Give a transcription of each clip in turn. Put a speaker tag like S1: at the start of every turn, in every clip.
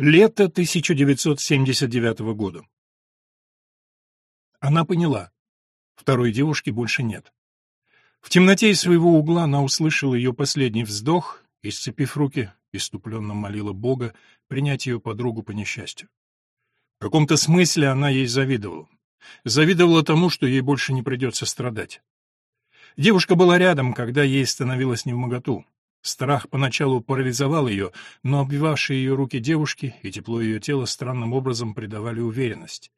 S1: Лето 1979 года. Она поняла. Второй девушки больше нет. В темноте из своего угла она услышала ее последний вздох и, руки, иступленно молила Бога принять ее подругу по несчастью. В каком-то смысле она ей завидовала. Завидовала тому, что ей больше не придется страдать. Девушка была рядом, когда ей становилось невмоготу. Страх поначалу парализовал ее, но обвивавшие ее руки девушки и тепло ее тела странным образом придавали уверенность.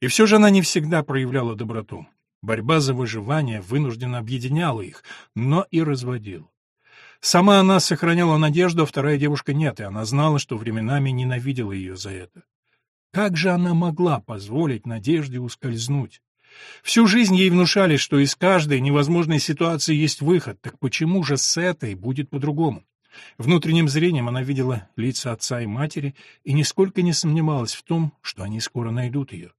S1: И все же она не всегда проявляла доброту. Борьба за выживание вынужденно объединяла их, но и разводила. Сама она сохраняла надежду, а вторая девушка нет, и она знала, что временами ненавидела ее за это. Как же она могла позволить надежде ускользнуть? Всю жизнь ей внушали, что из каждой невозможной ситуации есть выход, так почему же с этой будет по-другому? Внутренним зрением она видела лица отца и матери и нисколько не сомневалась в том, что они скоро найдут ее.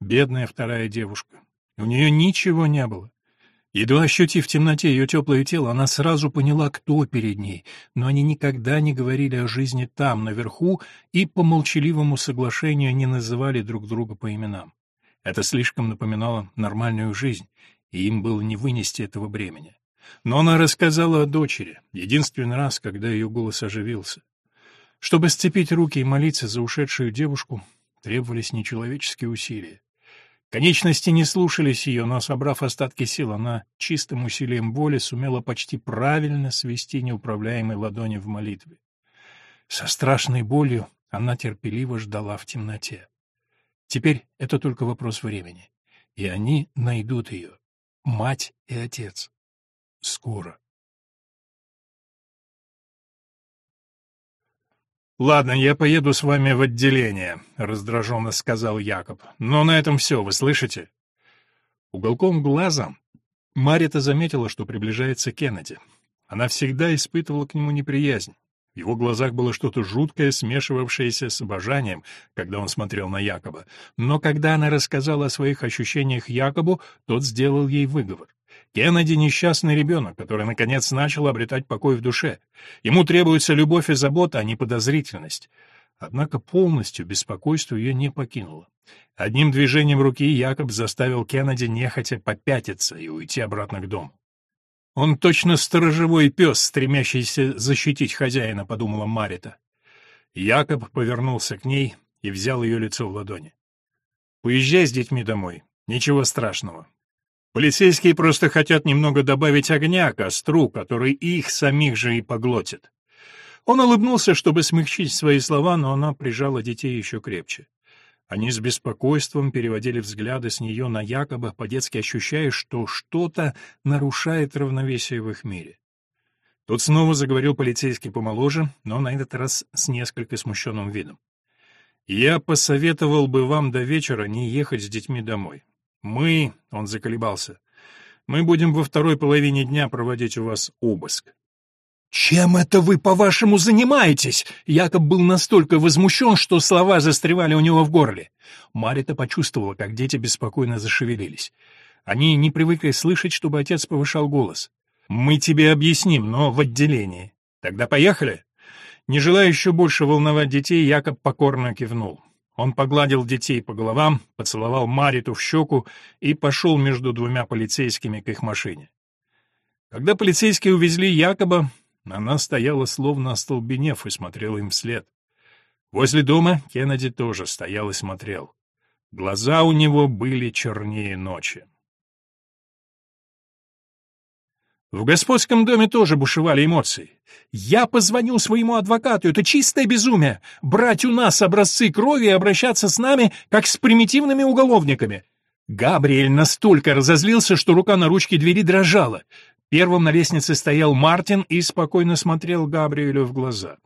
S1: Бедная вторая девушка. У нее ничего не было. Едва ощутив в темноте ее теплое тело, она сразу поняла, кто перед ней, но они никогда не говорили о жизни там, наверху, и по молчаливому соглашению не называли друг друга по именам. Это слишком напоминало нормальную жизнь, и им было не вынести этого бремени. Но она рассказала о дочери, единственный раз, когда ее голос оживился. Чтобы сцепить руки и молиться за ушедшую девушку, требовались нечеловеческие усилия. Конечности не слушались ее, но, собрав остатки сил, она чистым усилием воли сумела почти правильно свести неуправляемые ладони в молитве. Со страшной болью она терпеливо ждала в темноте. Теперь это только вопрос времени. И они найдут ее, мать и отец. Скоро. «Ладно, я поеду с вами в отделение», — раздраженно сказал Якоб. «Но на этом все, вы слышите?» Уголком глаза Марита заметила, что приближается Кеннеди. Она всегда испытывала к нему неприязнь. В его глазах было что-то жуткое, смешивавшееся с обожанием, когда он смотрел на Якоба. Но когда она рассказала о своих ощущениях Якобу, тот сделал ей выговор. Кеннеди — несчастный ребенок, который, наконец, начал обретать покой в душе. Ему требуется любовь и забота, а не подозрительность. Однако полностью беспокойство ее не покинуло. Одним движением руки Якоб заставил Кеннеди нехотя попятиться и уйти обратно к дому. «Он точно сторожевой пес, стремящийся защитить хозяина», — подумала Марита. Якоб повернулся к ней и взял ее лицо в ладони. «Поезжай с детьми домой. Ничего страшного. Полицейские просто хотят немного добавить огня к костру, который их самих же и поглотит». Он улыбнулся, чтобы смягчить свои слова, но она прижала детей еще крепче. Они с беспокойством переводили взгляды с нее на Якоба, по-детски ощущая, что что-то нарушает равновесие в их мире. Тут снова заговорил полицейский помоложе, но на этот раз с несколько смущенным видом. «Я посоветовал бы вам до вечера не ехать с детьми домой. Мы...» — он заколебался. «Мы будем во второй половине дня проводить у вас обыск. «Чем это вы, по-вашему, занимаетесь?» Якоб был настолько возмущен, что слова застревали у него в горле. Марита почувствовала, как дети беспокойно зашевелились. Они не привыкли слышать, чтобы отец повышал голос. «Мы тебе объясним, но в отделении. Тогда поехали?» Не желая еще больше волновать детей, Якоб покорно кивнул. Он погладил детей по головам, поцеловал Мариту в щеку и пошел между двумя полицейскими к их машине. Когда полицейские увезли Якоба, она стояла словно остолбенев и смотрела им вслед. Возле дома Кеннеди тоже стоял и смотрел. Глаза у него были чернее ночи. В господском доме тоже бушевали эмоции. «Я позвоню своему адвокату, это чистое безумие! Брать у нас образцы крови и обращаться с нами, как с примитивными уголовниками!» Габриэль настолько разозлился, что рука на ручке двери дрожала. Первым на лестнице стоял Мартин и спокойно смотрел Габриэлю в глаза.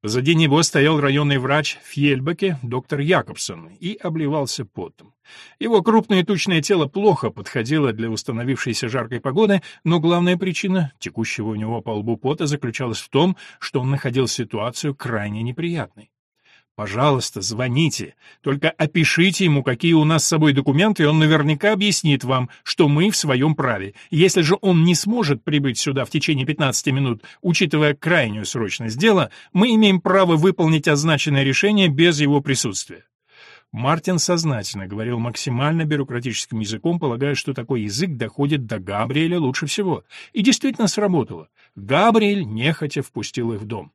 S1: Позади него стоял районный врач Фьельбеке, доктор Якобсон, и обливался потом. Его крупное тучное тело плохо подходило для установившейся жаркой погоды, но главная причина текущего у него по лбу пота заключалась в том, что он находил ситуацию крайне неприятной. Пожалуйста, звоните. Только опишите ему, какие у нас с собой документы, и он наверняка объяснит вам, что мы в своем праве. Если же он не сможет прибыть сюда в течение 15 минут, учитывая крайнюю срочность дела, мы имеем право выполнить означенное решение без его присутствия. Мартин сознательно говорил максимально бюрократическим языком, полагая, что такой язык доходит до Габриэля лучше всего. И действительно сработало. Габриэль нехотя впустил их в дом.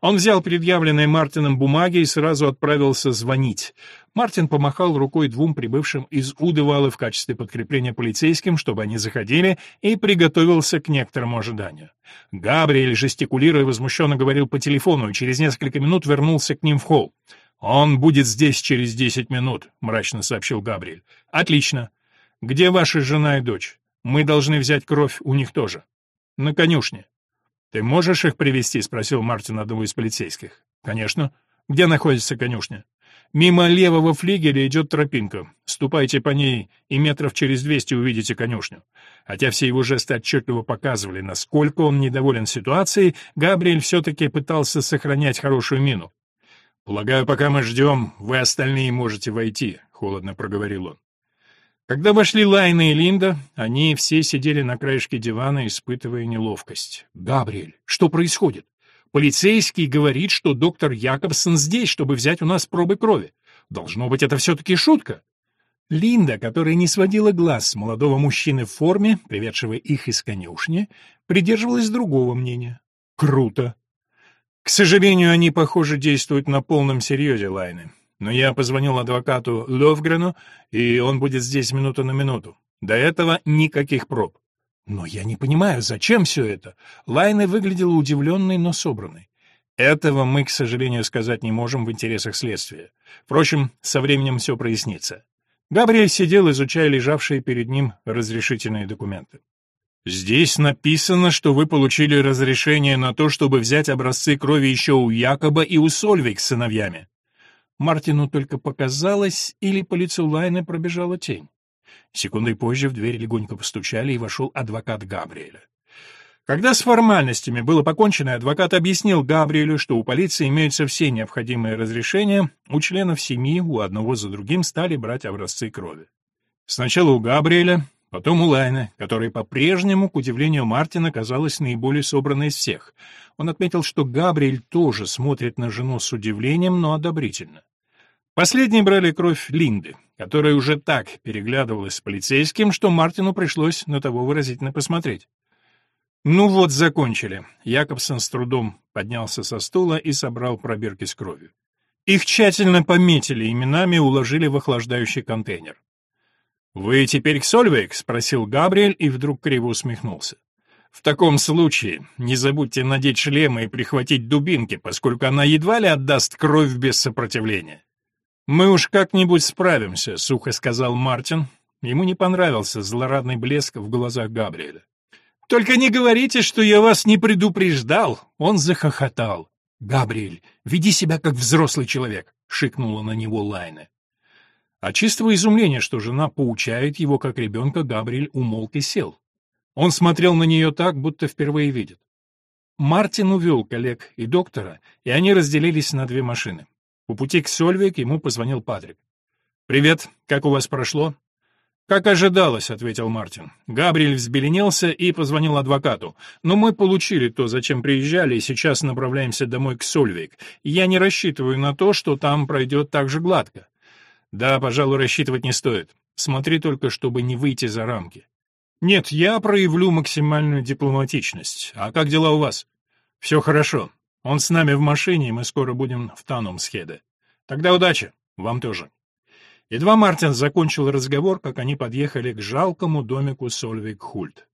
S1: Он взял предъявленные Мартином бумаги и сразу отправился звонить. Мартин помахал рукой двум прибывшим из Удывалы в качестве подкрепления полицейским, чтобы они заходили, и приготовился к некоторому ожиданию. Габриэль, жестикулируя, возмущенно говорил по телефону, и через несколько минут вернулся к ним в холл. «Он будет здесь через десять минут», — мрачно сообщил Габриэль. «Отлично. Где ваша жена и дочь? Мы должны взять кровь у них тоже». «На конюшне». «Ты можешь их привести? спросил Мартин одного из полицейских. «Конечно. Где находится конюшня?» «Мимо левого флигеля идет тропинка. Ступайте по ней, и метров через двести увидите конюшню». Хотя все его жесты отчетливо показывали, насколько он недоволен ситуацией, Габриэль все-таки пытался сохранять хорошую мину. «Полагаю, пока мы ждем, вы остальные можете войти», — холодно проговорил он. Когда вошли Лайна и Линда, они все сидели на краешке дивана, испытывая неловкость. «Габриэль, что происходит? Полицейский говорит, что доктор Якобсон здесь, чтобы взять у нас пробы крови. Должно быть, это все-таки шутка». Линда, которая не сводила глаз с молодого мужчины в форме, приведшего их из конюшни, придерживалась другого мнения. «Круто. К сожалению, они, похоже, действуют на полном серьезе, Лайны. Но я позвонил адвокату Ловгрену, и он будет здесь минуту на минуту. До этого никаких проб. Но я не понимаю, зачем все это? Лайна выглядела удивленной, но собранной. Этого мы, к сожалению, сказать не можем в интересах следствия. Впрочем, со временем все прояснится. Габриэль сидел, изучая лежавшие перед ним разрешительные документы. Здесь написано, что вы получили разрешение на то, чтобы взять образцы крови еще у Якоба и у Сольвик с сыновьями. Мартину только показалось, или по лицу Лайны пробежала тень. Секундой позже в дверь легонько постучали, и вошел адвокат Габриэля. Когда с формальностями было покончено, адвокат объяснил Габриэлю, что у полиции имеются все необходимые разрешения, у членов семьи у одного за другим стали брать образцы крови. Сначала у Габриэля, Потом у Лайна, которая по-прежнему, к удивлению Мартина, казалась наиболее собранной из всех. Он отметил, что Габриэль тоже смотрит на жену с удивлением, но одобрительно. Последние брали кровь Линды, которая уже так переглядывалась с полицейским, что Мартину пришлось на того выразительно посмотреть. «Ну вот, закончили». Якобсон с трудом поднялся со стула и собрал пробирки с кровью. Их тщательно пометили именами и уложили в охлаждающий контейнер. «Вы теперь к Сольвейк?» — спросил Габриэль и вдруг криво усмехнулся. «В таком случае не забудьте надеть шлемы и прихватить дубинки, поскольку она едва ли отдаст кровь без сопротивления». «Мы уж как-нибудь справимся», — сухо сказал Мартин. Ему не понравился злорадный блеск в глазах Габриэля. «Только не говорите, что я вас не предупреждал!» Он захохотал. «Габриэль, веди себя как взрослый человек!» — шикнула на него Лайна. От чистого изумления, что жена поучает его как ребенка, Габриэль умолк и сел. Он смотрел на нее так, будто впервые видит. Мартин увел коллег и доктора, и они разделились на две машины. По пути к Сольвик ему позвонил Патрик. «Привет, как у вас прошло?» «Как ожидалось», — ответил Мартин. Габриэль взбеленился и позвонил адвокату. «Но мы получили то, зачем приезжали, и сейчас направляемся домой к Сольвик. Я не рассчитываю на то, что там пройдет так же гладко. Да, пожалуй, рассчитывать не стоит. Смотри только, чтобы не выйти за рамки. Нет, я проявлю максимальную дипломатичность. А как дела у вас? Все хорошо. Он с нами в машине, и мы скоро будем в Танумсхеде. Тогда удачи. Вам тоже. Едва Мартин закончил разговор, как они подъехали к жалкому домику Сольвик-Хульт.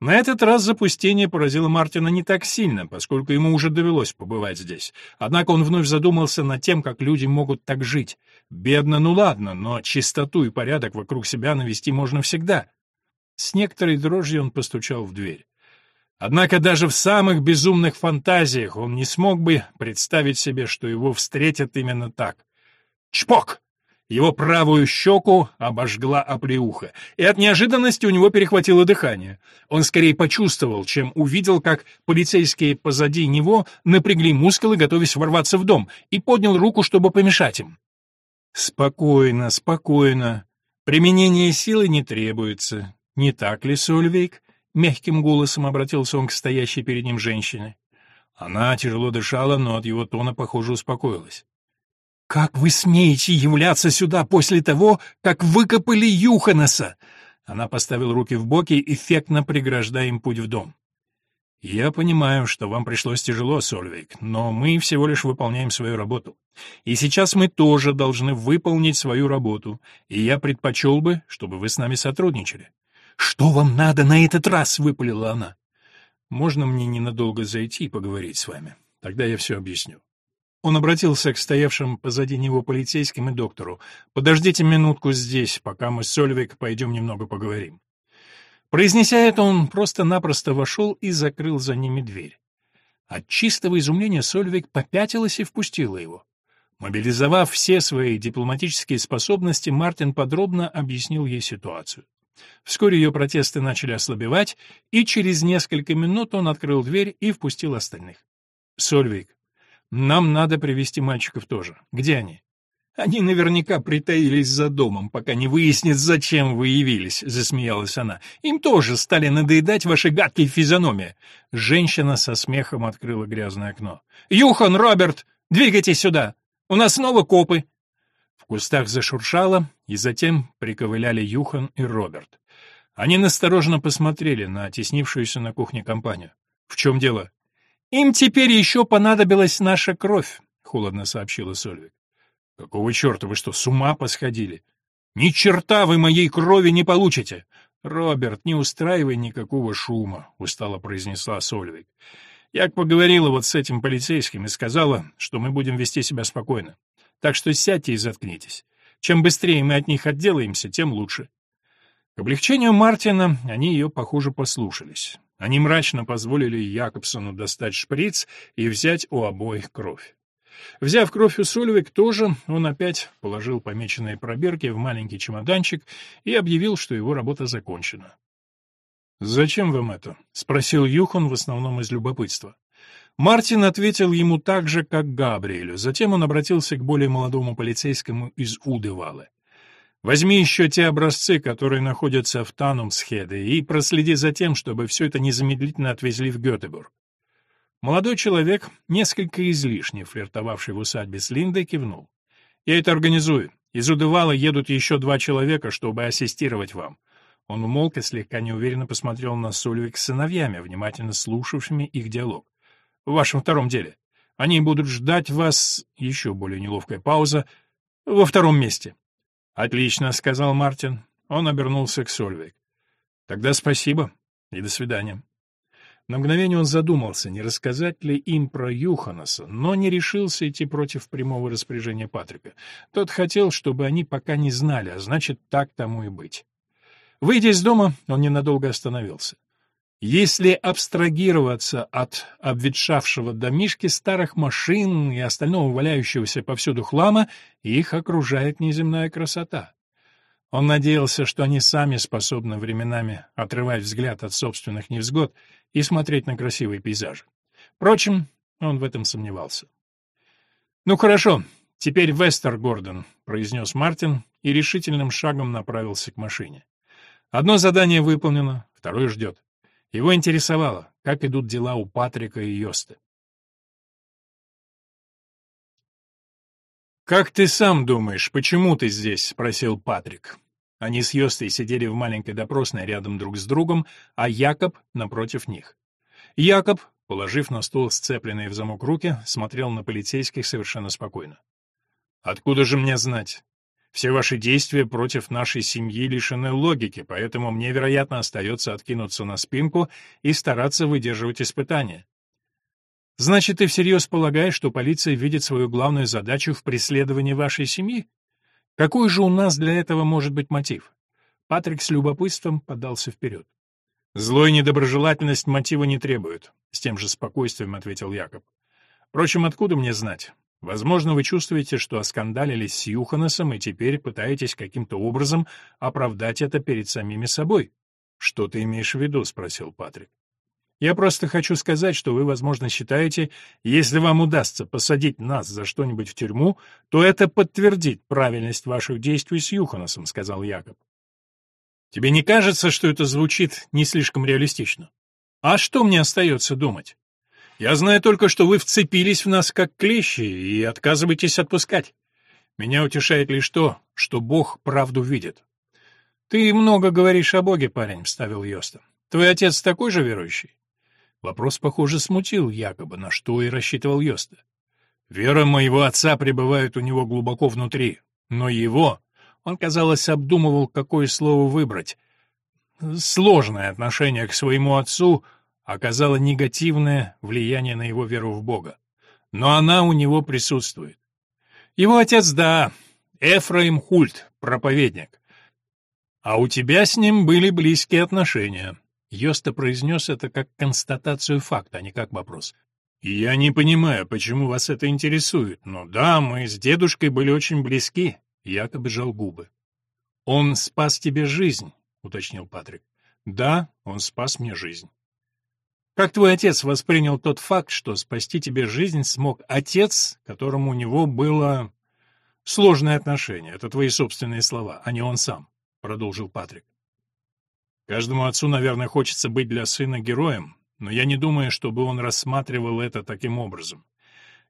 S1: На этот раз запустение поразило Мартина не так сильно, поскольку ему уже довелось побывать здесь. Однако он вновь задумался над тем, как люди могут так жить. Бедно, ну ладно, но чистоту и порядок вокруг себя навести можно всегда. С некоторой дрожью он постучал в дверь. Однако даже в самых безумных фантазиях он не смог бы представить себе, что его встретят именно так. Чпок! Его правую щеку обожгла оплеуха, и от неожиданности у него перехватило дыхание. Он скорее почувствовал, чем увидел, как полицейские позади него напрягли мускулы, готовясь ворваться в дом, и поднял руку, чтобы помешать им. «Спокойно, спокойно. Применение силы не требуется. Не так ли, Сольвейк?» — мягким голосом обратился он к стоящей перед ним женщине. Она тяжело дышала, но от его тона, похоже, успокоилась. «Как вы смеете являться сюда после того, как выкопали Юханаса?» Она поставила руки в боки, эффектно преграждая им путь в дом. «Я понимаю, что вам пришлось тяжело, Сольвейк, но мы всего лишь выполняем свою работу. И сейчас мы тоже должны выполнить свою работу, и я предпочел бы, чтобы вы с нами сотрудничали». «Что вам надо на этот раз?» — выпалила она. «Можно мне ненадолго зайти и поговорить с вами? Тогда я все объясню». Он обратился к стоявшим позади него полицейским и доктору. «Подождите минутку здесь, пока мы с Сольвик пойдем немного поговорим». Произнеся это, он просто-напросто вошел и закрыл за ними дверь. От чистого изумления Сольвик попятилась и впустила его. Мобилизовав все свои дипломатические способности, Мартин подробно объяснил ей ситуацию. Вскоре ее протесты начали ослабевать, и через несколько минут он открыл дверь и впустил остальных. «Сольвик, нам надо привести мальчиков тоже. Где они? Они наверняка притаились за домом, пока не выяснят, зачем вы явились, засмеялась она. Им тоже стали надоедать ваши гадкие физиономии. Женщина со смехом открыла грязное окно. Юхан, Роберт, двигайтесь сюда. У нас снова копы. Кустах зашуршало, и затем приковыляли Юхан и Роберт. Они настороженно посмотрели на теснившуюся на кухне компанию. В чем дело? «Им теперь еще понадобилась наша кровь», — холодно сообщила Сольвик. «Какого черта вы что, с ума посходили? Ни черта вы моей крови не получите!» «Роберт, не устраивай никакого шума», — устало произнесла Сольвик. «Я поговорила вот с этим полицейским и сказала, что мы будем вести себя спокойно. Так что сядьте и заткнитесь. Чем быстрее мы от них отделаемся, тем лучше». К облегчению Мартина они ее, похоже, послушались. Они мрачно позволили Якобсону достать шприц и взять у обоих кровь. Взяв кровь у Сольвик тоже, он опять положил помеченные пробирки в маленький чемоданчик и объявил, что его работа закончена. «Зачем вам это?» — спросил Юхан в основном из любопытства. Мартин ответил ему так же, как Габриэлю. Затем он обратился к более молодому полицейскому из Удывалы. Возьми еще те образцы, которые находятся в Танумсхеде, и проследи за тем, чтобы все это незамедлительно отвезли в Гетеборг. Молодой человек, несколько излишне флиртовавший в усадьбе с Линдой, кивнул. «Я это организую. Из Удывала едут еще два человека, чтобы ассистировать вам». Он умолк и слегка неуверенно посмотрел на Сульвик с сыновьями, внимательно слушавшими их диалог. «В вашем втором деле. Они будут ждать вас...» Еще более неловкая пауза. «Во втором месте. «Отлично», — сказал Мартин. Он обернулся к Сольвейк. «Тогда спасибо и до свидания». На мгновение он задумался, не рассказать ли им про Юханаса, но не решился идти против прямого распоряжения Патрика. Тот хотел, чтобы они пока не знали, а значит, так тому и быть. Выйдя из дома, он ненадолго остановился. Если абстрагироваться от обветшавшего домишки старых машин и остального валяющегося повсюду хлама, их окружает неземная красота. Он надеялся, что они сами способны временами отрывать взгляд от собственных невзгод и смотреть на красивые пейзажи. Впрочем, он в этом сомневался. «Ну хорошо, теперь Вестер Гордон», — произнес Мартин и решительным шагом направился к машине. «Одно задание выполнено, второе ждет. Его интересовало, как идут дела у Патрика и Йосты. «Как ты сам думаешь, почему ты здесь?» — спросил Патрик. Они с Йостой сидели в маленькой допросной рядом друг с другом, а Якоб напротив них. Якоб, положив на стол сцепленные в замок руки, смотрел на полицейских совершенно спокойно. «Откуда же мне знать? Все ваши действия против нашей семьи лишены логики, поэтому мне, вероятно, остается откинуться на спинку и стараться выдерживать испытания. Значит, ты всерьез полагаешь, что полиция видит свою главную задачу в преследовании вашей семьи? Какой же у нас для этого может быть мотив? Патрик с любопытством подался вперед. «Злой недоброжелательность мотива не требует», — с тем же спокойствием ответил Якоб. «Впрочем, откуда мне знать? Возможно, вы чувствуете, что оскандалились с Юханесом и теперь пытаетесь каким-то образом оправдать это перед самими собой. Что ты имеешь в виду, спросил Патрик. Я просто хочу сказать, что вы, возможно, считаете, если вам удастся посадить нас за что-нибудь в тюрьму, то это подтвердит правильность ваших действий с Юханасом, сказал Якоб. Тебе не кажется, что это звучит не слишком реалистично? А что мне остается думать? Я знаю только, что вы вцепились в нас как клещи и отказываетесь отпускать. Меня утешает лишь то, что Бог правду видит. Ты много говоришь о Боге, парень, вставил Йоста. Твой отец такой же верующий? Вопрос, похоже, смутил якобы, на что и рассчитывал Йоста. Вера моего отца пребывает у него глубоко внутри, но его... Он, казалось, обдумывал, какое слово выбрать. Сложное отношение к своему отцу оказало негативное влияние на его веру в Бога. Но она у него присутствует. Его отец, да, Эфраим Хульт, проповедник. А у тебя с ним были близкие отношения. Йоста произнес это как констатацию факта, а не как вопрос. «Я не понимаю, почему вас это интересует, но да, мы с дедушкой были очень близки», — якобы жал губы. «Он спас тебе жизнь», — уточнил Патрик. «Да, он спас мне жизнь». Как твой отец воспринял тот факт, что спасти тебе жизнь смог отец, которому у него было сложное отношение? Это твои собственные слова, а не он сам, продолжил Патрик. Каждому отцу, наверное, хочется быть для сына героем, но я не думаю, чтобы он рассматривал это таким образом.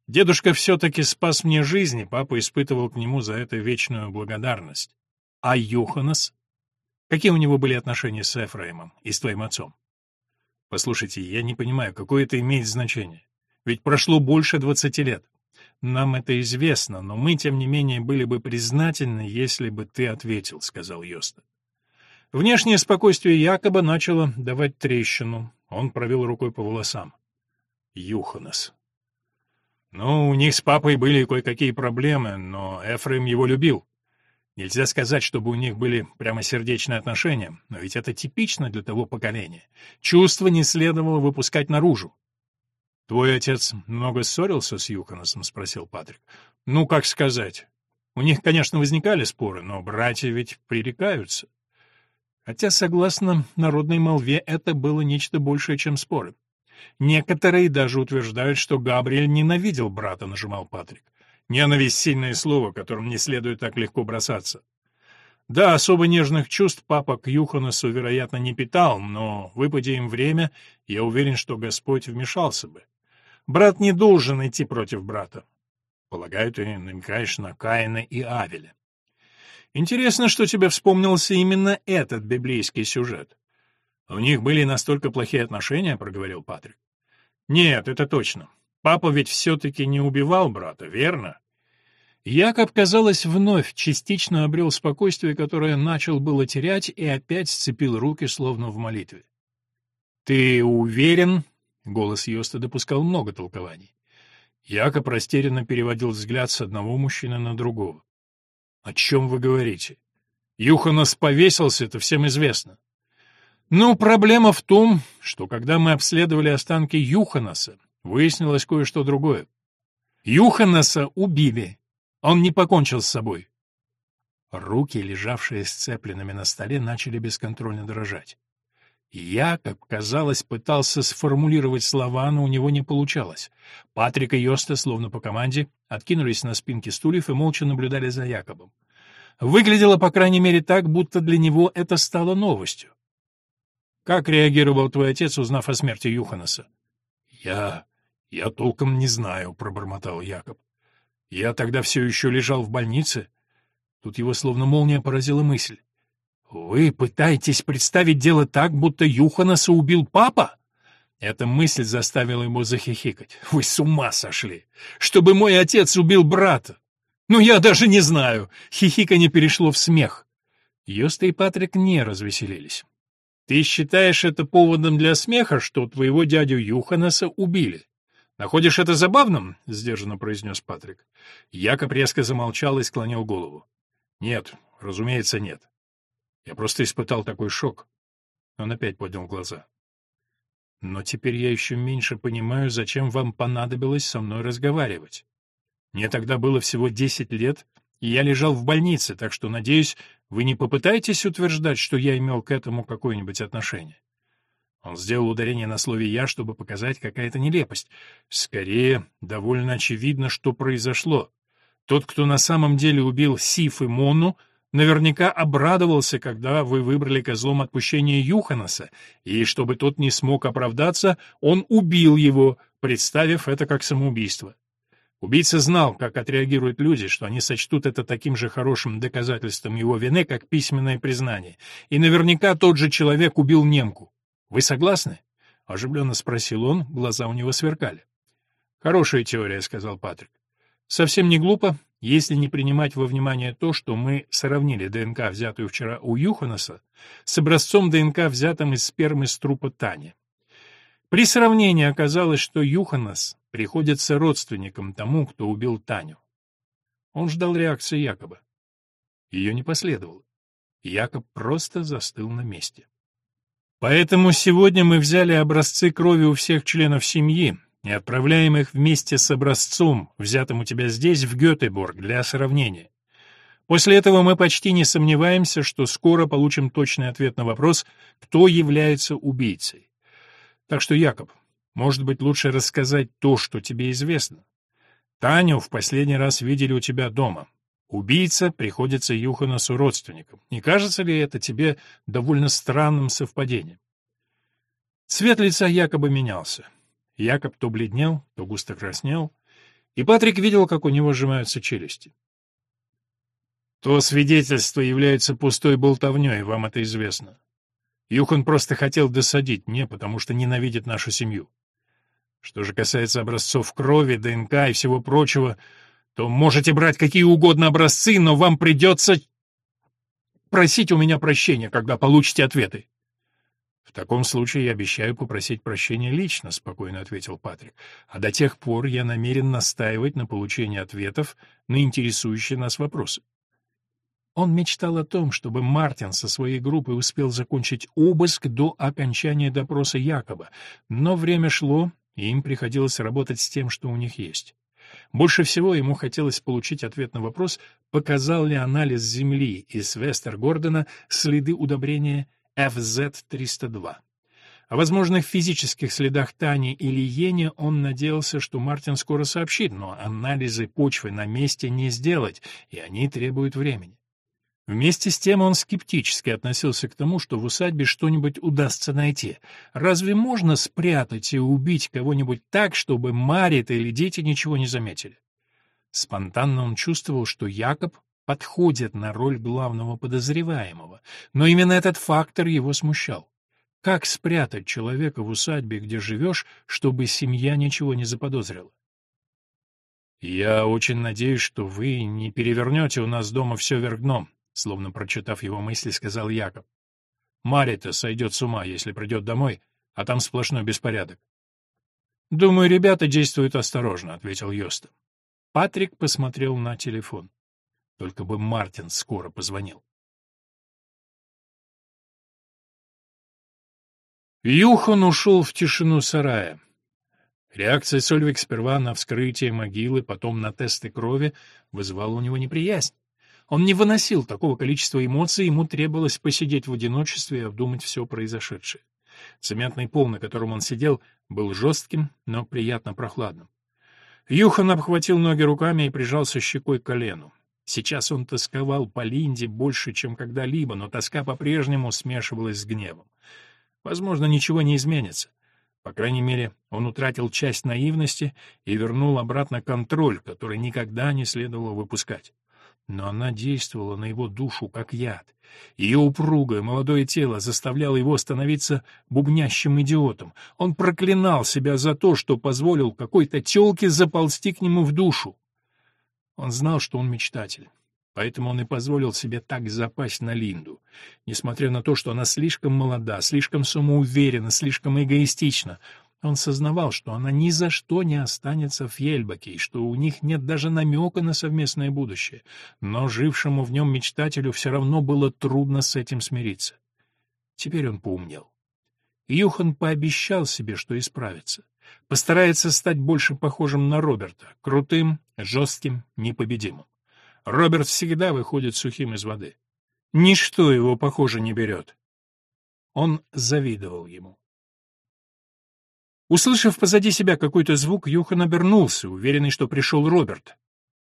S1: Дедушка все-таки спас мне жизнь, и папа испытывал к нему за это вечную благодарность. А Юханас? Какие у него были отношения с Эфраимом и с твоим отцом? Послушайте, я не понимаю, какое это имеет значение. Ведь прошло больше двадцати лет. Нам это известно, но мы, тем не менее, были бы признательны, если бы ты ответил, — сказал Йоста. Внешнее спокойствие якобы начало давать трещину. Он провел рукой по волосам. Юханас. Ну, у них с папой были кое-какие проблемы, но Эфраим его любил. Нельзя сказать, чтобы у них были прямо сердечные отношения, но ведь это типично для того поколения. Чувства не следовало выпускать наружу. «Твой отец много ссорился с Юконосом?» — спросил Патрик. «Ну, как сказать. У них, конечно, возникали споры, но братья ведь пререкаются. Хотя, согласно народной молве, это было нечто большее, чем споры. Некоторые даже утверждают, что Габриэль ненавидел брата, нажимал Патрик. Ненависть — сильное слово, которым не следует так легко бросаться. Да, особо нежных чувств папа к Юханасу, вероятно, не питал, но, выпадя им время, я уверен, что Господь вмешался бы. Брат не должен идти против брата. Полагаю, ты намекаешь на Каина и Авеля. Интересно, что тебе вспомнился именно этот библейский сюжет. У них были настолько плохие отношения, — проговорил Патрик. Нет, это точно. Папа ведь все-таки не убивал брата, верно? Якоб, казалось, вновь частично обрел спокойствие, которое начал было терять, и опять сцепил руки, словно в молитве. «Ты уверен?» — голос Йоста допускал много толкований. Якоб растерянно переводил взгляд с одного мужчины на другого. «О чем вы говорите? Юханас повесился, это всем известно». «Ну, проблема в том, что когда мы обследовали останки Юханаса, Выяснилось кое-что другое. Юханаса убили. Он не покончил с собой. Руки, лежавшие сцепленными на столе, начали бесконтрольно дрожать. Я, как казалось, пытался сформулировать слова, но у него не получалось. Патрик и Йоста, словно по команде, откинулись на спинки стульев и молча наблюдали за Якобом. Выглядело, по крайней мере, так, будто для него это стало новостью. «Как реагировал твой отец, узнав о смерти Юханаса?» «Я... «Я толком не знаю», — пробормотал Якоб. «Я тогда все еще лежал в больнице». Тут его словно молния поразила мысль. «Вы пытаетесь представить дело так, будто Юханаса убил папа?» Эта мысль заставила его захихикать. «Вы с ума сошли! Чтобы мой отец убил брата! Ну, я даже не знаю!» Хихиканье перешло в смех. Йоста и Патрик не развеселились. «Ты считаешь это поводом для смеха, что твоего дядю Юханаса убили?» «Находишь это забавным?» — сдержанно произнес Патрик. Якоб резко замолчал и склонил голову. «Нет, разумеется, нет. Я просто испытал такой шок». Он опять поднял глаза. «Но теперь я еще меньше понимаю, зачем вам понадобилось со мной разговаривать. Мне тогда было всего десять лет, и я лежал в больнице, так что, надеюсь, вы не попытаетесь утверждать, что я имел к этому какое-нибудь отношение. Он сделал ударение на слове «я», чтобы показать какая-то нелепость. Скорее, довольно очевидно, что произошло. Тот, кто на самом деле убил Сиф и Мону, наверняка обрадовался, когда вы выбрали козлом отпущения Юханаса, и чтобы тот не смог оправдаться, он убил его, представив это как самоубийство. Убийца знал, как отреагируют люди, что они сочтут это таким же хорошим доказательством его вины, как письменное признание. И наверняка тот же человек убил немку. Вы согласны? Оживленно спросил он, глаза у него сверкали. Хорошая теория, сказал Патрик. Совсем не глупо, если не принимать во внимание то, что мы сравнили ДНК, взятую вчера у Юханаса, с образцом ДНК, взятым из спермы с трупа Тани. При сравнении оказалось, что Юханас приходится родственником тому, кто убил Таню. Он ждал реакции Якоба. Ее не последовало. Якоб просто застыл на месте. Поэтому сегодня мы взяли образцы крови у всех членов семьи, и отправляем их вместе с образцом, взятым у тебя здесь, в Гетеборг, для сравнения. После этого мы почти не сомневаемся, что скоро получим точный ответ на вопрос, кто является убийцей. Так что, Якоб, может быть, лучше рассказать то, что тебе известно. Таню в последний раз видели у тебя дома. Убийца приходится Юханасу родственником. Не кажется ли это тебе довольно странным совпадением? Цвет лица якобы менялся. Якоб то бледнел, то густо краснел, и Патрик видел, как у него сжимаются челюсти. То свидетельство является пустой болтовней, вам это известно. Юхан просто хотел досадить мне, потому что ненавидит нашу семью. Что же касается образцов крови, ДНК и всего прочего, то можете брать какие угодно образцы, но вам придется просить у меня прощения, когда получите ответы. «В таком случае я обещаю попросить прощения лично», — спокойно ответил Патрик. «А до тех пор я намерен настаивать на получении ответов на интересующие нас вопросы». Он мечтал о том, чтобы Мартин со своей группой успел закончить обыск до окончания допроса Якоба, но время шло, и им приходилось работать с тем, что у них есть. Больше всего ему хотелось получить ответ на вопрос, показал ли анализ Земли из Вестер-Гордона следы удобрения FZ-302. О возможных физических следах Тани или Йене он надеялся, что Мартин скоро сообщит, но анализы почвы на месте не сделать, и они требуют времени. Вместе с тем он скептически относился к тому, что в усадьбе что-нибудь удастся найти. Разве можно спрятать и убить кого-нибудь так, чтобы Марита или дети ничего не заметили? Спонтанно он чувствовал, что Якоб подходит на роль главного подозреваемого, но именно этот фактор его смущал. Как спрятать человека в усадьбе, где живешь, чтобы семья ничего не заподозрила? «Я очень надеюсь, что вы не перевернете у нас дома все вверх дном», словно прочитав его мысли, сказал Якоб. «Мария-то сойдет с ума, если придет домой, а там сплошной беспорядок». «Думаю, ребята действуют осторожно», — ответил Йоста. Патрик посмотрел на телефон. Только бы Мартин скоро позвонил. Юхан ушел в тишину сарая. Реакция Сольвик сперва на вскрытие могилы, потом на тесты крови вызвала у него неприязнь. Он не выносил такого количества эмоций, ему требовалось посидеть в одиночестве и обдумать все произошедшее. Цементный пол, на котором он сидел, был жестким, но приятно прохладным. Юхан обхватил ноги руками и прижался щекой к колену. Сейчас он тосковал по Линде больше, чем когда-либо, но тоска по-прежнему смешивалась с гневом. Возможно, ничего не изменится. По крайней мере, он утратил часть наивности и вернул обратно контроль, который никогда не следовало выпускать. Но она действовала на его душу как яд. Ее упругое молодое тело заставляло его становиться бубнящим идиотом. Он проклинал себя за то, что позволил какой-то тёлке заползти к нему в душу. Он знал, что он мечтатель. Поэтому он и позволил себе так запасть на Линду. Несмотря на то, что она слишком молода, слишком самоуверена, слишком эгоистична, он сознавал, что она ни за что не останется в Ельбаке, и что у них нет даже намека на совместное будущее. Но жившему в нем мечтателю все равно было трудно с этим смириться. Теперь он поумнел. Юхан пообещал себе, что исправится. Постарается стать больше похожим на Роберта, крутым, жестким, непобедимым. Роберт всегда выходит сухим из воды. Ничто его, похоже, не берет. Он завидовал ему. Услышав позади себя какой-то звук, Юхан обернулся, уверенный, что пришел Роберт.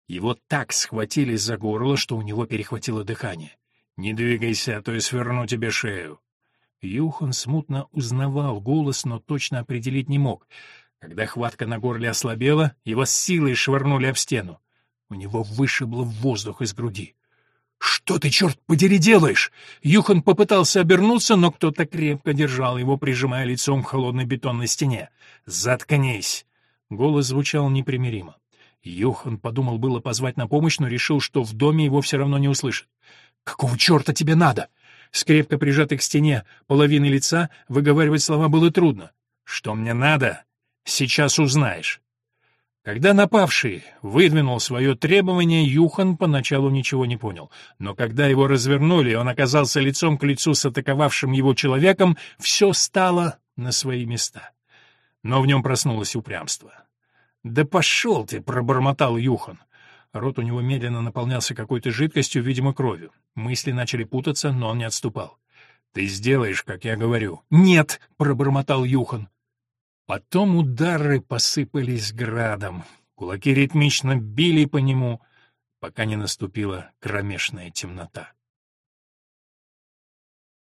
S1: Его так схватили за горло, что у него перехватило дыхание. «Не двигайся, а то я сверну тебе шею». Юхан смутно узнавал голос, но точно определить не мог. Когда хватка на горле ослабела, его с силой швырнули об стену. У него вышибло воздух из груди. «Что ты, черт подери, делаешь?» Юхан попытался обернуться, но кто-то крепко держал его, прижимая лицом к холодной бетонной стене. «Заткнись!» Голос звучал непримиримо. Юхан подумал было позвать на помощь, но решил, что в доме его все равно не услышат. «Какого черта тебе надо?» Скрепко прижатый к стене половины лица выговаривать слова было трудно. «Что мне надо? Сейчас узнаешь». Когда напавший выдвинул свое требование, Юхан поначалу ничего не понял. Но когда его развернули, он оказался лицом к лицу с атаковавшим его человеком, все стало на свои места. Но в нем проснулось упрямство. «Да пошел ты!» — пробормотал Юхан. Рот у него медленно наполнялся какой-то жидкостью, видимо, кровью. Мысли начали путаться, но он не отступал. «Ты сделаешь, как я говорю». «Нет!» — пробормотал Юхан. Потом удары посыпались градом. Кулаки ритмично били по нему, пока не наступила кромешная темнота.